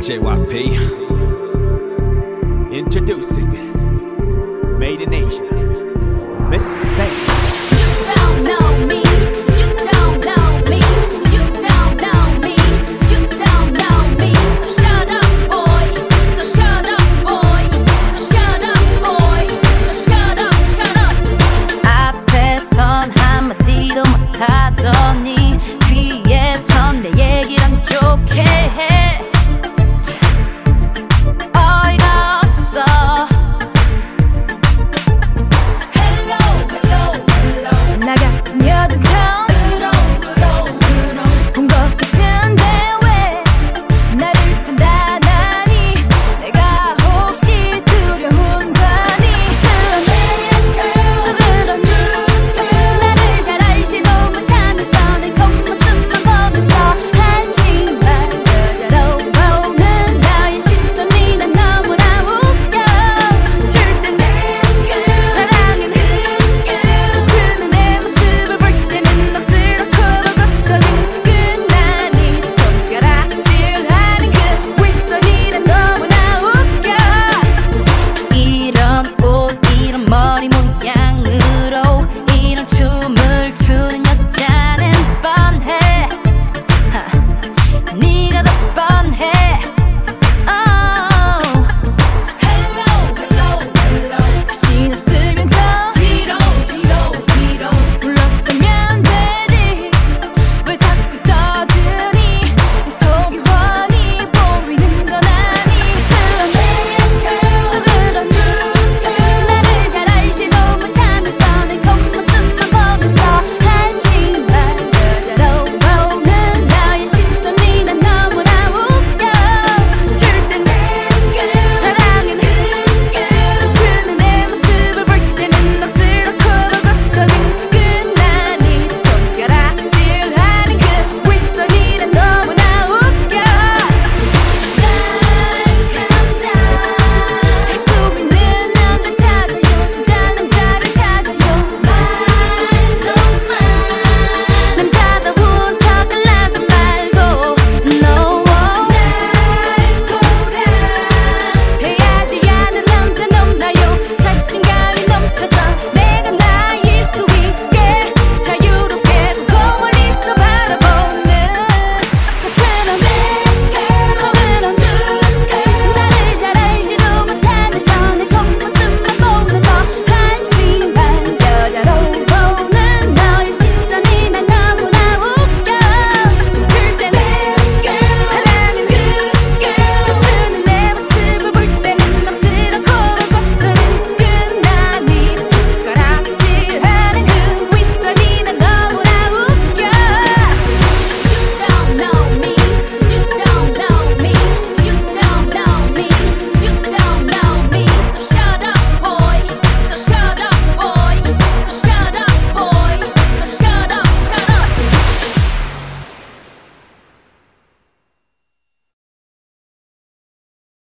JYP. Introducing Made in Asia. Miss Saint.